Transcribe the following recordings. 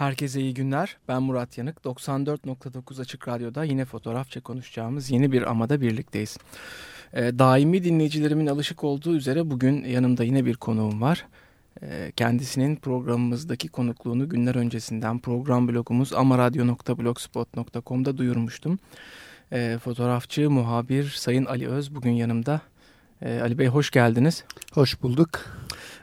Herkese iyi günler. Ben Murat Yanık. 94.9 Açık Radyo'da yine fotoğrafça konuşacağımız yeni bir amada birlikteyiz. E, daimi dinleyicilerimin alışık olduğu üzere bugün yanımda yine bir konuğum var. E, kendisinin programımızdaki konukluğunu günler öncesinden program blogumuz amaradyo.blogspot.com'da duyurmuştum. E, fotoğrafçı, muhabir Sayın Ali Öz bugün yanımda. Ali Bey hoş geldiniz. Hoş bulduk.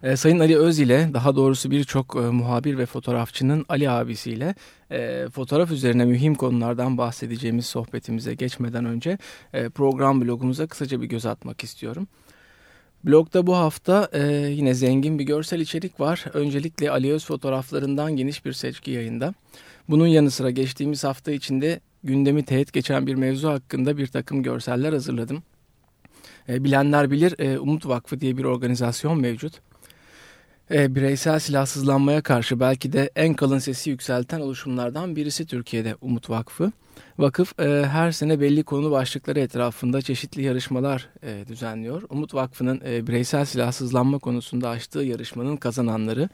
E, Sayın Ali Öz ile daha doğrusu birçok e, muhabir ve fotoğrafçının Ali abisiyle e, fotoğraf üzerine mühim konulardan bahsedeceğimiz sohbetimize geçmeden önce e, program blogumuza kısaca bir göz atmak istiyorum. Blogda bu hafta e, yine zengin bir görsel içerik var. Öncelikle Ali Öz fotoğraflarından geniş bir seçki yayında. Bunun yanı sıra geçtiğimiz hafta içinde gündemi teğet geçen bir mevzu hakkında bir takım görseller hazırladım. E, bilenler bilir e, Umut Vakfı diye bir organizasyon mevcut. E, bireysel silahsızlanmaya karşı belki de en kalın sesi yükselten oluşumlardan birisi Türkiye'de Umut Vakfı. Vakıf e, her sene belli konu başlıkları etrafında çeşitli yarışmalar e, düzenliyor. Umut Vakfı'nın e, bireysel silahsızlanma konusunda açtığı yarışmanın kazananları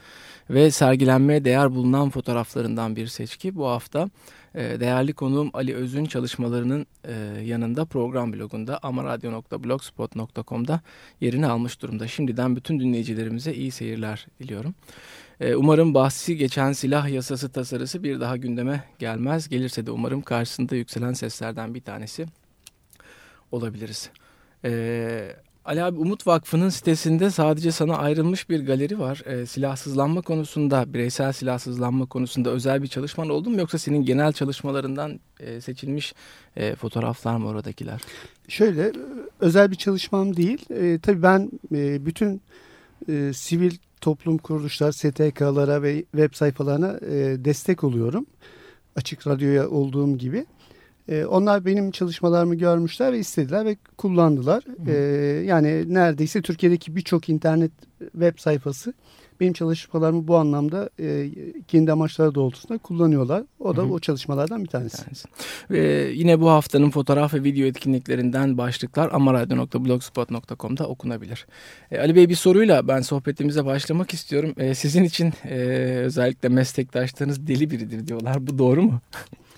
ve sergilenmeye değer bulunan fotoğraflarından bir seçki bu hafta değerli konuğum Ali Öz'ün çalışmalarının e, yanında program blogunda amaradyo.blogspot.com'da yerini almış durumda. Şimdiden bütün dinleyicilerimize iyi seyirler diliyorum. E, umarım bahsi geçen silah yasası tasarısı bir daha gündeme gelmez. Gelirse de umarım karşısında yükselen seslerden bir tanesi olabiliriz. E, Ali abi Umut Vakfı'nın sitesinde sadece sana ayrılmış bir galeri var. E, silahsızlanma konusunda, bireysel silahsızlanma konusunda özel bir çalışman oldu mu? Yoksa senin genel çalışmalarından e, seçilmiş e, fotoğraflar mı oradakiler? Şöyle, özel bir çalışmam değil. E, tabii ben e, bütün e, sivil toplum kuruluşlar, STK'lara ve web sayfalarına e, destek oluyorum. Açık Radyo'ya olduğum gibi. E, onlar benim çalışmalarımı görmüşler ve istediler ve kullandılar. E, yani neredeyse Türkiye'deki birçok internet web sayfası benim çalışmalarımı bu anlamda e, kendi amaçları doğrultusunda kullanıyorlar. O da hı hı. o çalışmalardan bir tanesi. Bir tanesi. Ve yine bu haftanın fotoğraf ve video etkinliklerinden başlıklar amaradyo.blogspot.com'da okunabilir. E, Ali Bey bir soruyla ben sohbetimize başlamak istiyorum. E, sizin için e, özellikle meslektaşlarınız deli biridir diyorlar. Bu doğru mu?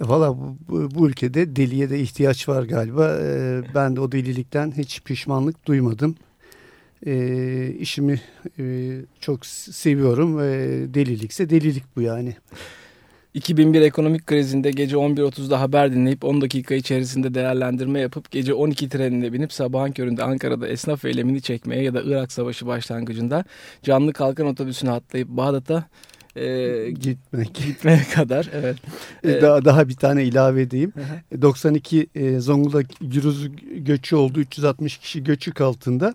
Valla bu, bu, ülkede deliye de ihtiyaç var galiba. Ee, ben de o delilikten hiç pişmanlık duymadım. Ee, işimi e, çok seviyorum. Ee, delilikse delilik bu yani. 2001 ekonomik krizinde gece 11.30'da haber dinleyip 10 dakika içerisinde değerlendirme yapıp gece 12 trenine binip sabahın köründe Ankara'da esnaf eylemini çekmeye ya da Irak Savaşı başlangıcında canlı kalkan otobüsüne atlayıp Bağdat'a e, gitmek gitmeye kadar evet. E, daha daha bir tane ilave edeyim. 92 e, Zonguldak Gürüz göçü oldu. 360 kişi göçük altında.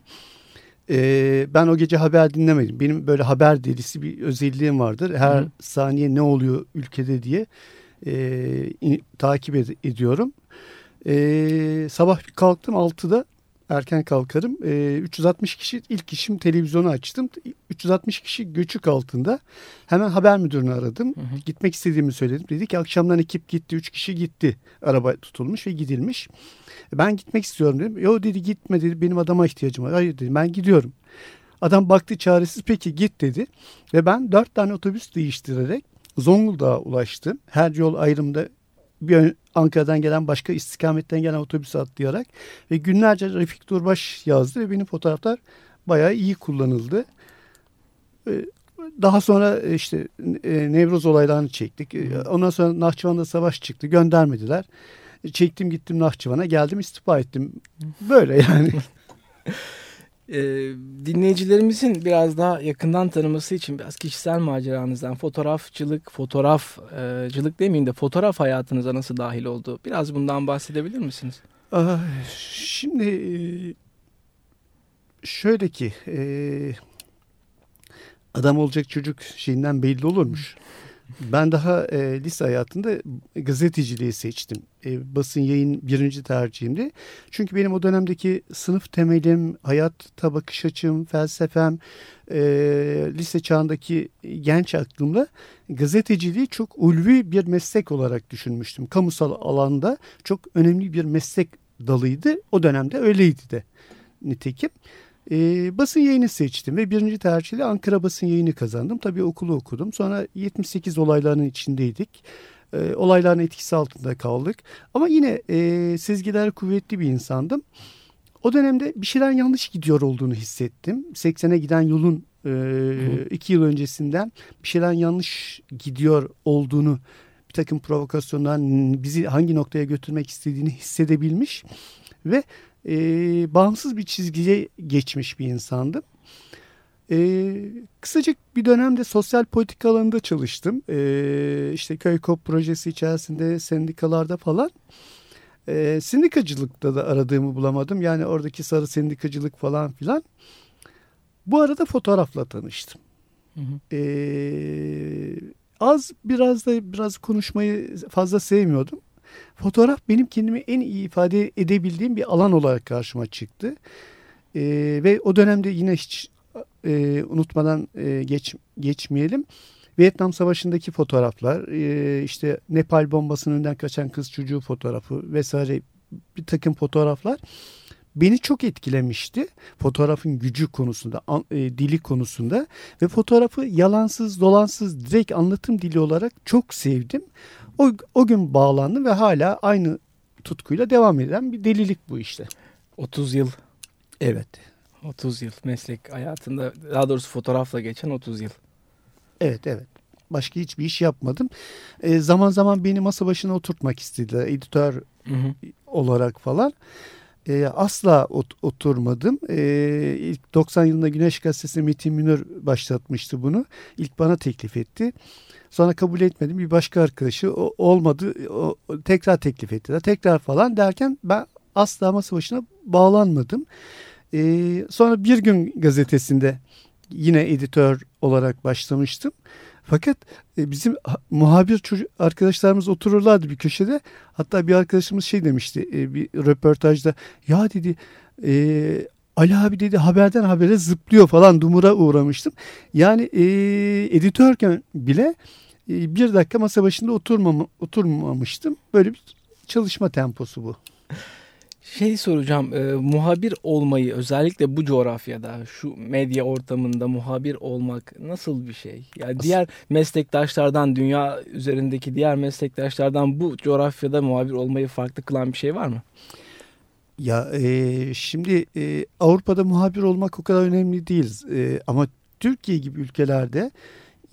E, ben o gece haber dinlemedim. Benim böyle haber delisi bir özelliğim vardır. Her Hı. saniye ne oluyor ülkede diye e, in, takip ed ediyorum. E, sabah bir kalktım 6'da erken kalkarım. E, ee, 360 kişi ilk işim televizyonu açtım. 360 kişi göçük altında. Hemen haber müdürünü aradım. Hı hı. Gitmek istediğimi söyledim. Dedi ki akşamdan ekip gitti. 3 kişi gitti. Araba tutulmuş ve gidilmiş. Ben gitmek istiyorum dedim. Yo dedi gitme dedi. Benim adama ihtiyacım var. Hayır dedim ben gidiyorum. Adam baktı çaresiz peki git dedi. Ve ben dört tane otobüs değiştirerek Zonguldak'a ulaştım. Her yol ayrımda bir Ankara'dan gelen başka istikametten gelen otobüs atlayarak ve günlerce Refik Durbaş yazdı ve benim fotoğraflar bayağı iyi kullanıldı. Ee, daha sonra e, işte e, Nevroz olaylarını çektik. Ee, ondan sonra Nahçıvan'da savaş çıktı. Göndermediler. Çektim gittim Nahçıvan'a geldim istifa ettim. Böyle yani. e, dinleyicilerimizin biraz daha yakından tanıması için biraz kişisel maceranızdan fotoğrafçılık, fotoğrafcılık demeyeyim de fotoğraf hayatınıza nasıl dahil oldu? Biraz bundan bahsedebilir misiniz? Şimdi e, şöyle ki e, adam olacak çocuk şeyinden belli olurmuş. Ben daha e, lise hayatında gazeteciliği seçtim. E, basın yayın birinci tercihimdi. Çünkü benim o dönemdeki sınıf temelim, hayat bakış açım, felsefem, e, lise çağındaki genç aklımda gazeteciliği çok ulvi bir meslek olarak düşünmüştüm. Kamusal alanda çok önemli bir meslek dalıydı. O dönemde öyleydi de nitekim. E, basın yayını seçtim ve birinci tercihle Ankara basın yayını kazandım. Tabii okulu okudum. Sonra 78 olaylarının içindeydik. E, olayların etkisi altında kaldık. Ama yine e, sezgiler kuvvetli bir insandım. O dönemde bir şeyler yanlış gidiyor olduğunu hissettim. 80'e giden yolun e, iki yıl öncesinden bir şeyler yanlış gidiyor olduğunu bir takım provokasyonlar bizi hangi noktaya götürmek istediğini hissedebilmiş ve e, bağımsız bir çizgiye geçmiş bir insandım. E, kısacık bir dönemde sosyal politika alanında çalıştım. E, işte köy kop projesi içerisinde sendikalarda falan. E, sendikacılıkta da aradığımı bulamadım. Yani oradaki sarı sendikacılık falan filan. Bu arada fotoğrafla tanıştım. Hı hı. Ee, az biraz da biraz konuşmayı fazla sevmiyordum. Fotoğraf benim kendimi en iyi ifade edebildiğim bir alan olarak karşıma çıktı. Ee, ve o dönemde yine hiç e, unutmadan e, geç geçmeyelim. Vietnam Savaşı'ndaki fotoğraflar, e, işte Nepal bombasının önünden kaçan kız çocuğu fotoğrafı vesaire bir takım fotoğraflar beni çok etkilemişti. Fotoğrafın gücü konusunda, e, dili konusunda ve fotoğrafı yalansız, dolansız, direkt anlatım dili olarak çok sevdim. O, o gün bağlandım ve hala aynı tutkuyla devam eden bir delilik bu işte. 30 yıl. Evet. 30 yıl meslek hayatında daha doğrusu fotoğrafla geçen 30 yıl. Evet evet. Başka hiçbir iş yapmadım. E, zaman zaman beni masa başına oturtmak istediler editör hı hı. olarak falan e, asla ot, oturmadım. E, ilk 90 yılında Güneş Gazetesi Metin Münir başlatmıştı bunu. İlk bana teklif etti. Sonra kabul etmedim. Bir başka arkadaşı o, olmadı. O, tekrar teklif ettiler. Tekrar falan derken ben asla masa başına bağlanmadım. E, sonra Bir Gün gazetesinde yine editör olarak başlamıştım. Fakat e, bizim muhabir çocuk arkadaşlarımız otururlardı bir köşede. Hatta bir arkadaşımız şey demişti e, bir röportajda. Ya dedi e, Ali abi dedi haberden habere zıplıyor falan dumura uğramıştım. Yani e, editörken bile e, bir dakika masa başında oturmam, oturmamıştım. Böyle bir çalışma temposu bu. Şey soracağım, e, muhabir olmayı özellikle bu coğrafyada, şu medya ortamında muhabir olmak nasıl bir şey? Yani diğer meslektaşlardan, dünya üzerindeki diğer meslektaşlardan bu coğrafyada muhabir olmayı farklı kılan bir şey var mı? Ya e, şimdi e, Avrupa'da muhabir olmak o kadar önemli değil. E, ama Türkiye gibi ülkelerde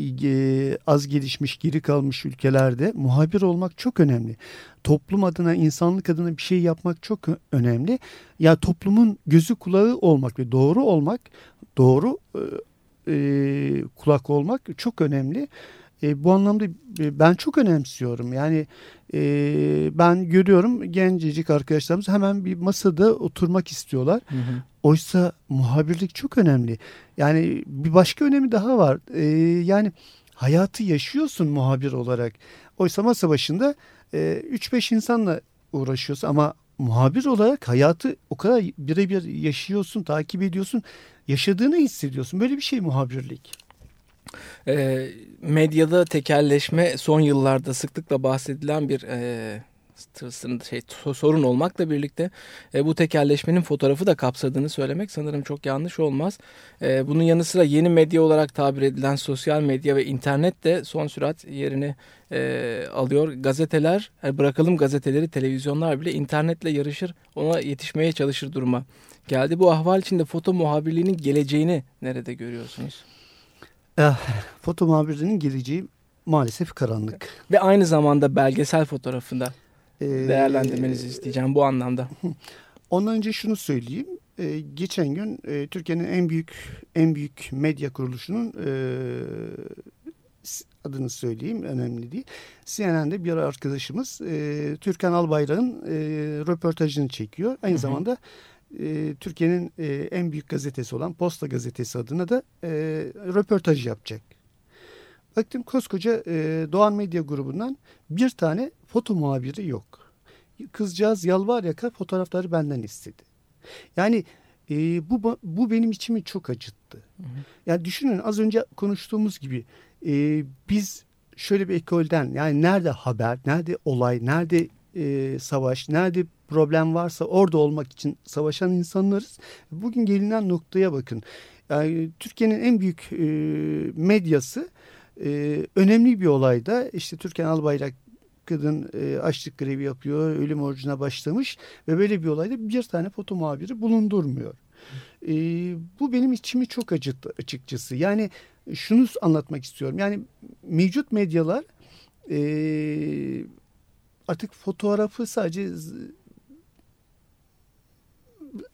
e, az gelişmiş, geri kalmış ülkelerde muhabir olmak çok önemli. Toplum adına, insanlık adına bir şey yapmak çok önemli. Ya toplumun gözü kulağı olmak ve doğru olmak, doğru e, kulak olmak çok önemli. E, bu anlamda e, ben çok önemsiyorum. Yani e, ben görüyorum gencecik arkadaşlarımız hemen bir masada oturmak istiyorlar. Hı hı. Oysa muhabirlik çok önemli. Yani bir başka önemi daha var. E, yani hayatı yaşıyorsun muhabir olarak. Oysa masa başında e, 3-5 insanla uğraşıyorsun ama muhabir olarak hayatı o kadar birebir yaşıyorsun, takip ediyorsun, yaşadığını hissediyorsun. Böyle bir şey muhabirlik. E, medyada tekelleşme son yıllarda sıklıkla bahsedilen bir e, şey sorun olmakla birlikte e, bu tekelleşmenin fotoğrafı da kapsadığını söylemek sanırım çok yanlış olmaz. E, bunun yanı sıra yeni medya olarak tabir edilen sosyal medya ve internet de son sürat yerini e, alıyor. Gazeteler e, bırakalım gazeteleri televizyonlar bile internetle yarışır ona yetişmeye çalışır duruma geldi. Bu ahval içinde foto muhabirliğinin geleceğini nerede görüyorsunuz? Eh, foto muhabirinin geleceği maalesef karanlık. Ve aynı zamanda belgesel fotoğrafında ee, değerlendirmenizi isteyeceğim bu anlamda. Ondan önce şunu söyleyeyim. Ee, geçen gün e, Türkiye'nin en büyük en büyük medya kuruluşunun e, adını söyleyeyim önemli değil. CNN'de bir arkadaşımız e, Türkan Albayrak'ın e, röportajını çekiyor. Aynı hı hı. zamanda e, Türkiye'nin e, en büyük gazetesi olan Posta Gazetesi adına da e, röportaj yapacak. Baktım koskoca e, Doğan Medya grubundan bir tane foto muhabiri yok. Kızcağız yalvar yaka fotoğrafları benden istedi. Yani e, bu bu benim içimi çok acıttı. Hı hı. Yani düşünün az önce konuştuğumuz gibi e, biz şöyle bir ekolden yani nerede haber, nerede olay, nerede e, savaş, nerede problem varsa orada olmak için savaşan insanlarız. Bugün gelinen noktaya bakın. Yani Türkiye'nin en büyük e, medyası e, önemli bir olayda işte Türkan Albayrak kadın e, açlık grevi yapıyor, ölüm orucuna başlamış ve böyle bir olayda bir tane foto muhabiri bulundurmuyor. E, bu benim içimi çok acıttı açıkçası. Yani şunu anlatmak istiyorum. Yani mevcut medyalar e, artık fotoğrafı sadece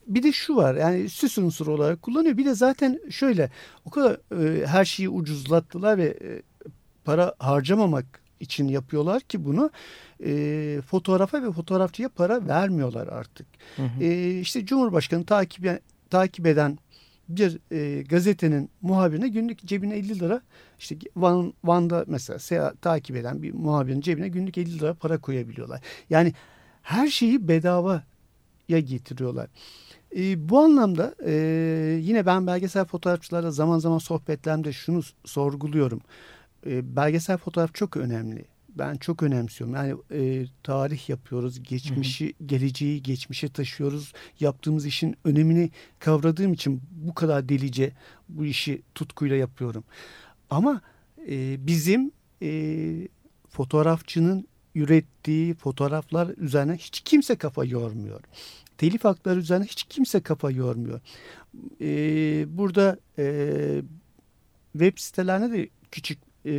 bir de şu var yani süs unsuru olarak kullanıyor. Bir de zaten şöyle o kadar e, her şeyi ucuzlattılar ve e, para harcamamak için yapıyorlar ki bunu e, fotoğrafa ve fotoğrafçıya para vermiyorlar artık. Hı hı. E, işte Cumhurbaşkanı takip, takip eden bir e, gazetenin muhabirine günlük cebine 50 lira işte Van, Van'da mesela seyahat, takip eden bir muhabirin cebine günlük 50 lira para koyabiliyorlar. Yani her şeyi bedavaya getiriyorlar. E, bu anlamda e, yine ben belgesel fotoğrafçılarla zaman zaman sohbetlerimde şunu sorguluyorum. E, belgesel fotoğraf çok önemli. Ben çok önemsiyorum. Yani e, tarih yapıyoruz, geçmişi, hı hı. geleceği, geçmişe taşıyoruz. Yaptığımız işin önemini kavradığım için bu kadar delice bu işi tutkuyla yapıyorum. Ama e, bizim e, fotoğrafçının ürettiği fotoğraflar üzerine hiç kimse kafa yormuyor. Telif hakları üzerine hiç kimse kafa yormuyor. E, burada e, web sitelerine de küçük e,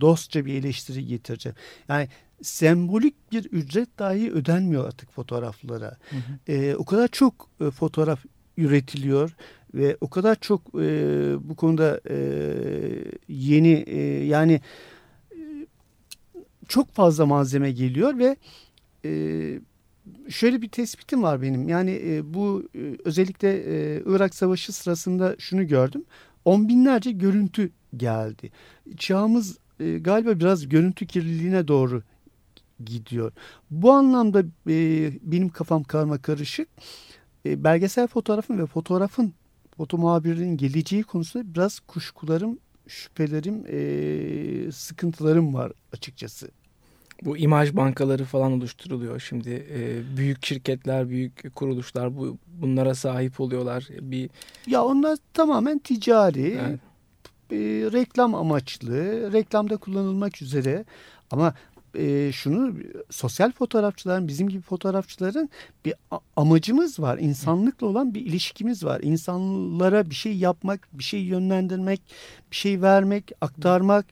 dostça bir eleştiri getireceğim. Yani sembolik bir ücret dahi ödenmiyor artık fotoğraflara. Hı hı. E, o kadar çok e, fotoğraf üretiliyor ve o kadar çok e, bu konuda e, yeni e, yani e, çok fazla malzeme geliyor ve e, şöyle bir tespitim var benim. Yani e, bu e, özellikle e, Irak Savaşı sırasında şunu gördüm. On binlerce görüntü geldi. Çağımız e, galiba biraz görüntü kirliliğine doğru gidiyor. Bu anlamda e, benim kafam karma karışık. E, belgesel fotoğrafın ve fotoğrafın foto muhabirinin geleceği konusunda biraz kuşkularım, şüphelerim, e, sıkıntılarım var açıkçası. Bu imaj bankaları falan oluşturuluyor şimdi. E, büyük şirketler, büyük kuruluşlar bu bunlara sahip oluyorlar. Bir Ya onlar tamamen ticari. Evet e, reklam amaçlı, reklamda kullanılmak üzere ama e, şunu sosyal fotoğrafçıların bizim gibi fotoğrafçıların bir amacımız var. İnsanlıkla olan bir ilişkimiz var. İnsanlara bir şey yapmak, bir şey yönlendirmek, bir şey vermek, aktarmak,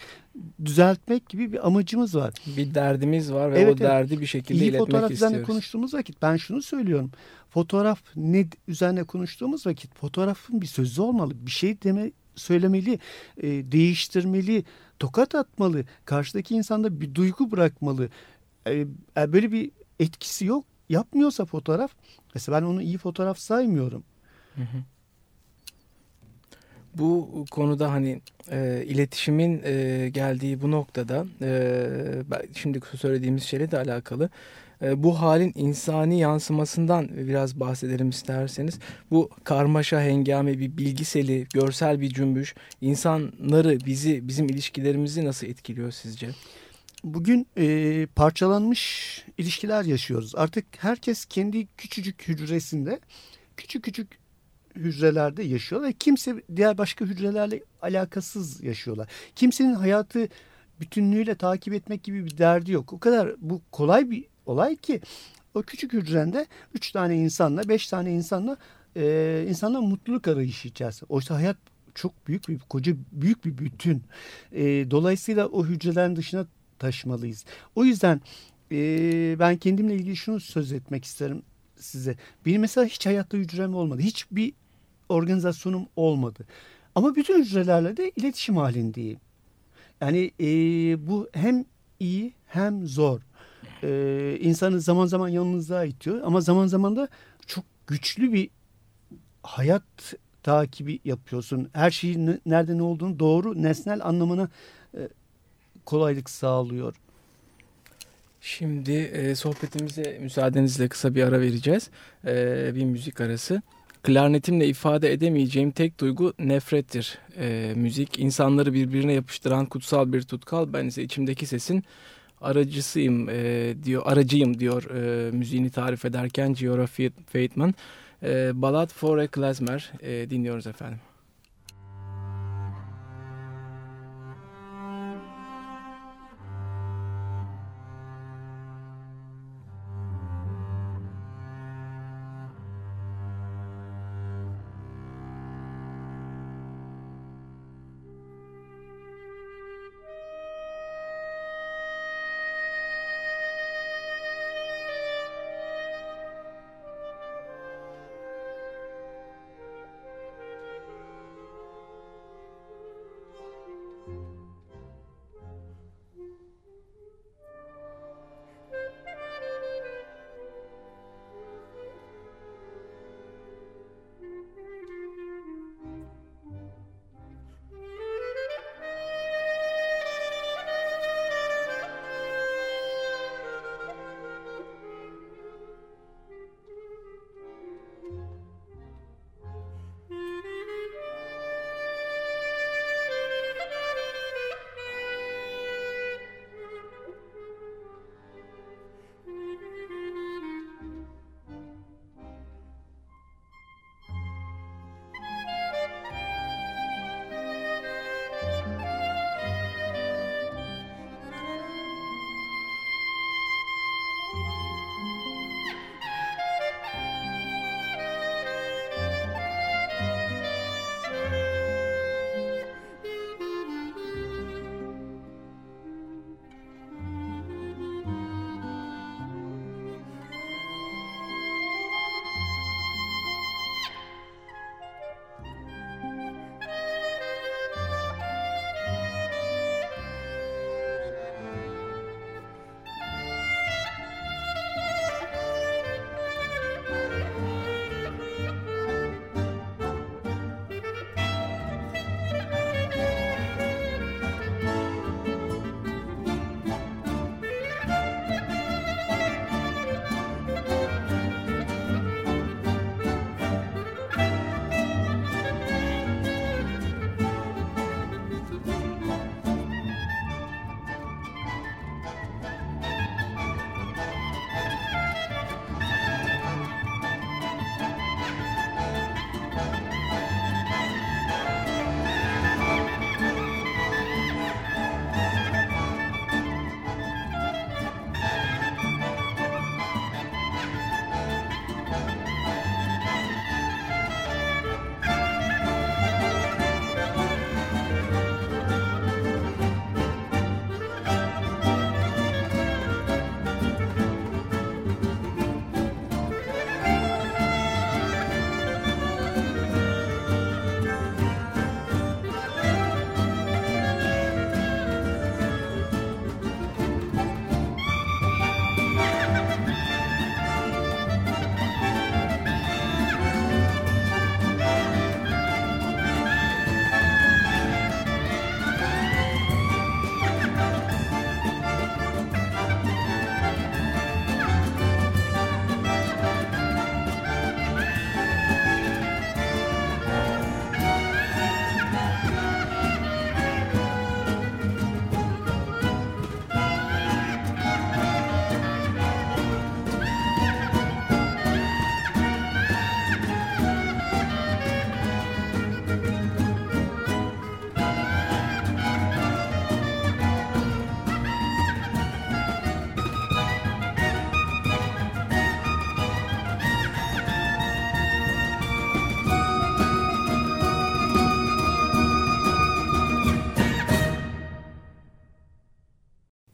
düzeltmek gibi bir amacımız var. Bir derdimiz var ve evet, o derdi bir şekilde İyi iletmek fotoğraf istiyoruz. üzerine konuştuğumuz vakit ben şunu söylüyorum. Fotoğraf ne üzerine konuştuğumuz vakit fotoğrafın bir sözü olmalı. Bir şey deme söylemeli, e, değiştirmeli, tokat atmalı. Karşıdaki insanda bir duygu bırakmalı. E, böyle bir etkisi yok. Yapmıyorsa fotoğraf, mesela ben onu iyi fotoğraf saymıyorum. Hı hı. Bu konuda hani e, iletişimin e, geldiği bu noktada e, şimdi söylediğimiz şeyle de alakalı e, bu halin insani yansımasından biraz bahsedelim isterseniz. Bu karmaşa hengame bir bilgiseli, görsel bir cümbüş insanları, bizi, bizim ilişkilerimizi nasıl etkiliyor sizce? Bugün e, parçalanmış ilişkiler yaşıyoruz. Artık herkes kendi küçücük hücresinde küçük küçük hücrelerde yaşıyor ve kimse diğer başka hücrelerle alakasız yaşıyorlar. Kimsenin hayatı bütünlüğüyle takip etmek gibi bir derdi yok. O kadar bu kolay bir olay ki o küçük hücrende üç tane insanla beş tane insanla e, insanla mutluluk arayışı içerisinde. Oysa hayat çok büyük bir koca büyük bir bütün. E, dolayısıyla o hücrelerin dışına taşmalıyız. O yüzden e, ben kendimle ilgili şunu söz etmek isterim size. Benim mesela hiç hayatta hücrem olmadı. Hiçbir organizasyonum olmadı. Ama bütün hücrelerle de iletişim halindeyim. Yani e, bu hem iyi hem zor e, insanı zaman zaman yanınıza itiyor ama zaman zaman da çok güçlü bir hayat takibi yapıyorsun. Her şeyin nerede ne olduğunu doğru nesnel anlamına e, kolaylık sağlıyor. Şimdi e, sohbetimize müsaadenizle kısa bir ara vereceğiz. E, bir müzik arası. Klarnetimle ifade edemeyeceğim tek duygu nefrettir. E, müzik insanları birbirine yapıştıran kutsal bir tutkal. Ben ise içimdeki sesin aracısıyım e, diyor, aracıyım diyor e, müziğini tarif ederken Giora Fateman. E, Ballad for a Klezmer e, dinliyoruz efendim.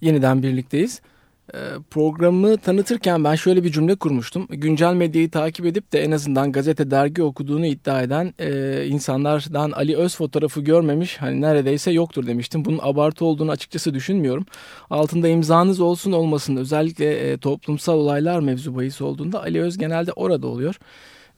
Yeniden birlikteyiz. Ee, programı tanıtırken ben şöyle bir cümle kurmuştum. Güncel medyayı takip edip de en azından gazete dergi okuduğunu iddia eden e, insanlardan Ali Öz fotoğrafı görmemiş hani neredeyse yoktur demiştim. Bunun abartı olduğunu açıkçası düşünmüyorum. Altında imzanız olsun olmasın özellikle e, toplumsal olaylar mevzu bahis olduğunda Ali Öz genelde orada oluyor.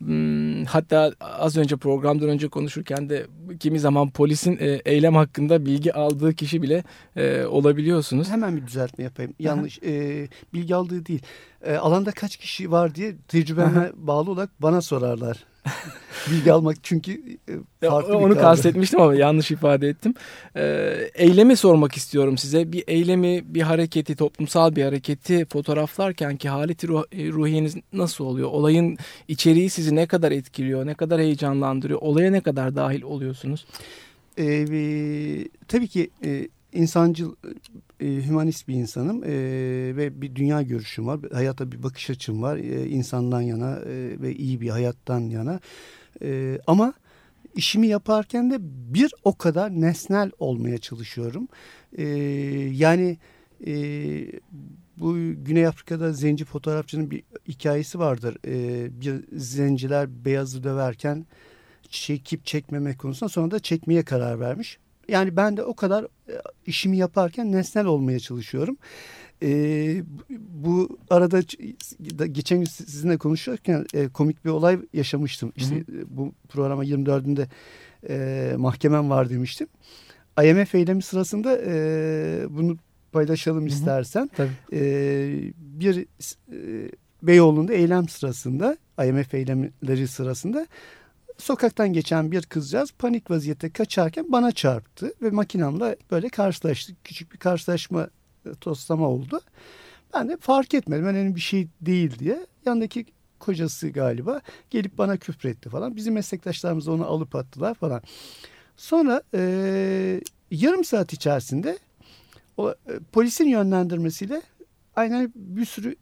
Hmm, hatta az önce programdan önce konuşurken de kimi zaman polisin e, eylem hakkında bilgi aldığı kişi bile e, olabiliyorsunuz. Hemen bir düzeltme yapayım. Yanlış e, bilgi aldığı değil. E, alanda kaç kişi var diye tecrübeme bağlı olarak bana sorarlar. bilgi almak çünkü e, farklı Onu kastetmiştim ama yanlış ifade ettim. Ee, eylemi sormak istiyorum size. Bir eylemi, bir hareketi, toplumsal bir hareketi fotoğraflarken ki haleti ruh, e, ruhiyeniz nasıl oluyor? Olayın içeriği sizi ne kadar etkiliyor, ne kadar heyecanlandırıyor? Olaya ne kadar dahil oluyorsunuz? Ee, tabii ki e, insancıl, e, hümanist bir insanım e, ve bir dünya görüşüm var. Hayata bir bakış açım var. E, insandan yana e, ve iyi bir hayattan yana. E, ama işimi yaparken de bir o kadar nesnel olmaya çalışıyorum. E, yani e, bu Güney Afrika'da zenci fotoğrafçının bir hikayesi vardır. E, bir zenciler beyazı döverken çekip çekmemek konusunda sonra da çekmeye karar vermiş. Yani ben de o kadar e, işimi yaparken nesnel olmaya çalışıyorum. Ee, bu arada geçen gün sizinle konuşurken e, komik bir olay yaşamıştım. İşte hı hı. E, bu programa 24'ünde e, mahkemem var demiştim. IMF eylemi sırasında e, bunu paylaşalım hı hı. istersen. Tabii. E, bir e, Beyoğlu'nda eylem sırasında IMF eylemleri sırasında sokaktan geçen bir kızcağız panik vaziyette kaçarken bana çarptı ve makinamla böyle karşılaştık. Küçük bir karşılaşma e, toslama oldu. Ben de fark etmedim. Önemli bir şey değil diye. Yanındaki kocası galiba gelip bana küfretti falan. Bizim meslektaşlarımız onu alıp attılar falan. Sonra e, yarım saat içerisinde o, e, polisin yönlendirmesiyle aynen bir sürü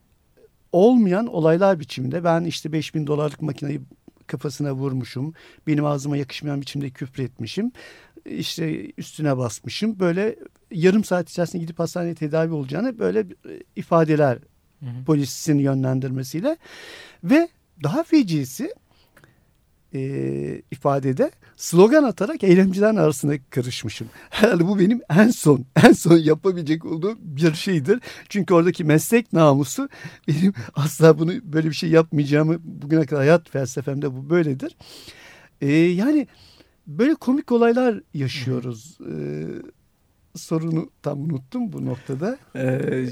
olmayan olaylar biçiminde ben işte 5000 dolarlık makineyi kafasına vurmuşum. Benim ağzıma yakışmayan biçimde küfür etmişim. İşte üstüne basmışım. Böyle yarım saat içerisinde gidip hastaneye tedavi olacağını böyle ifadeler hı hı. polisin yönlendirmesiyle ve daha fecisi e, ifadede slogan atarak eylemcilerin arasında karışmışım. Herhalde bu benim en son en son yapabilecek olduğum bir şeydir. Çünkü oradaki meslek namusu benim asla bunu böyle bir şey yapmayacağımı bugüne kadar hayat felsefemde bu böyledir. E, yani böyle komik olaylar yaşıyoruz. E, sorunu tam unuttum bu noktada. Ee,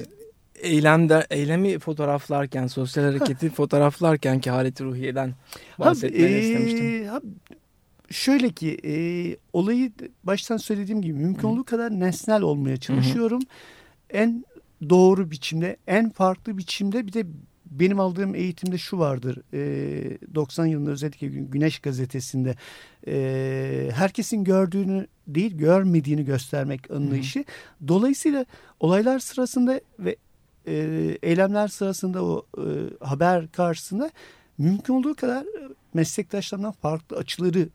eylemde eylemi fotoğraflarken, sosyal hareketi fotoğraflarken ki haleti ruhiyeden bahsetmeni ha, e, istemiştim. Ha, şöyle ki e, olayı baştan söylediğim gibi mümkün olduğu kadar nesnel olmaya çalışıyorum. Hı. En doğru biçimde, en farklı biçimde bir de benim aldığım eğitimde şu vardır. E, 90 yılında özellikle Güneş gazetesinde e, herkesin gördüğünü değil görmediğini göstermek anlayışı. Hı. Dolayısıyla olaylar sırasında ve e, eylemler sırasında o e, haber karşısında mümkün olduğu kadar meslektaşlarından farklı açıları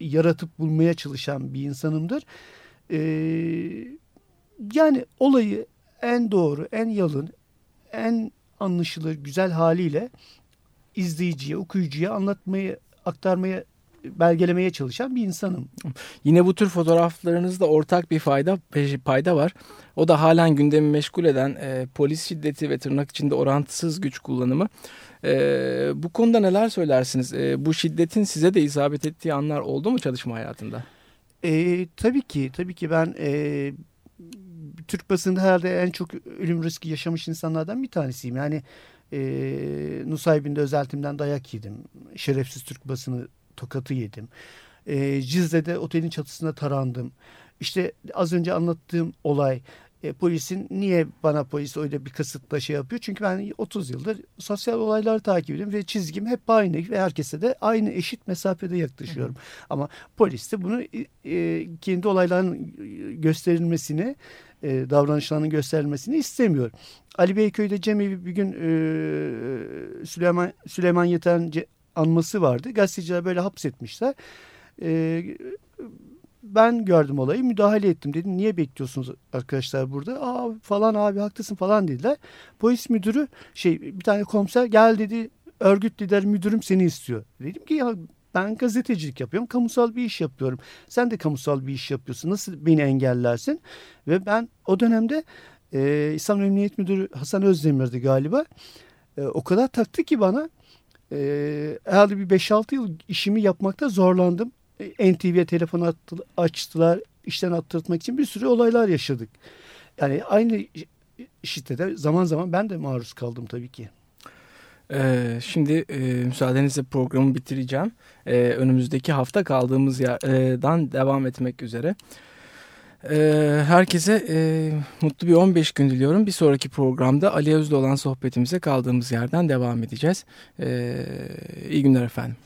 yaratıp bulmaya çalışan bir insanımdır. E, yani olayı en doğru, en yalın, en anlaşılır, güzel haliyle izleyiciye, okuyucuya anlatmayı, aktarmaya belgelemeye çalışan bir insanım. Yine bu tür fotoğraflarınızda ortak bir fayda payda var. O da halen gündemi meşgul eden e, polis şiddeti ve tırnak içinde orantısız güç kullanımı. E, bu konuda neler söylersiniz? E, bu şiddetin size de isabet ettiği anlar oldu mu çalışma hayatında? E, tabii ki, tabii ki ben e, Türk basında herhalde en çok ölüm riski yaşamış insanlardan bir tanesiyim. Yani e, Nusaybin'de özeltimden dayak yedim. Şerefsiz Türk basını tokatı yedim. E, Cizre'de otelin çatısında tarandım. İşte az önce anlattığım olay e, polisin niye bana polis öyle bir kasıtla şey yapıyor? Çünkü ben 30 yıldır sosyal olayları takip ediyorum ve çizgim hep aynı ve herkese de aynı eşit mesafede yaklaşıyorum. Hı hı. Ama polis de bunu e, kendi olayların gösterilmesini e, davranışlarının gösterilmesini istemiyor. Ali Beyköy'de Cemevi bir gün e, Süleyman Süleyman Yeten anması vardı. Gazeteciler böyle hapsetmişler. E, ben gördüm olayı müdahale ettim dedim. Niye bekliyorsunuz arkadaşlar burada? Aa falan abi haklısın falan dediler. Polis müdürü şey bir tane komiser gel dedi örgüt lider müdürüm seni istiyor. Dedim ki ya ben gazetecilik yapıyorum. Kamusal bir iş yapıyorum. Sen de kamusal bir iş yapıyorsun. Nasıl beni engellersin? Ve ben o dönemde e, İstanbul Emniyet Müdürü Hasan Özdemir'di galiba. E, o kadar taktı ki bana e, herhalde bir 5-6 yıl işimi yapmakta zorlandım. E, NTV'ye telefon attı, açtılar. işten attırtmak için bir sürü olaylar yaşadık. Yani aynı şiddete zaman zaman ben de maruz kaldım tabii ki. Ee, şimdi e, müsaadenizle programı bitireceğim. Ee, önümüzdeki hafta kaldığımız yerden devam etmek üzere. Ee, herkese e, mutlu bir 15 gün diliyorum. Bir sonraki programda Ali Öz'le olan sohbetimize kaldığımız yerden devam edeceğiz. Ee, iyi günler efendim.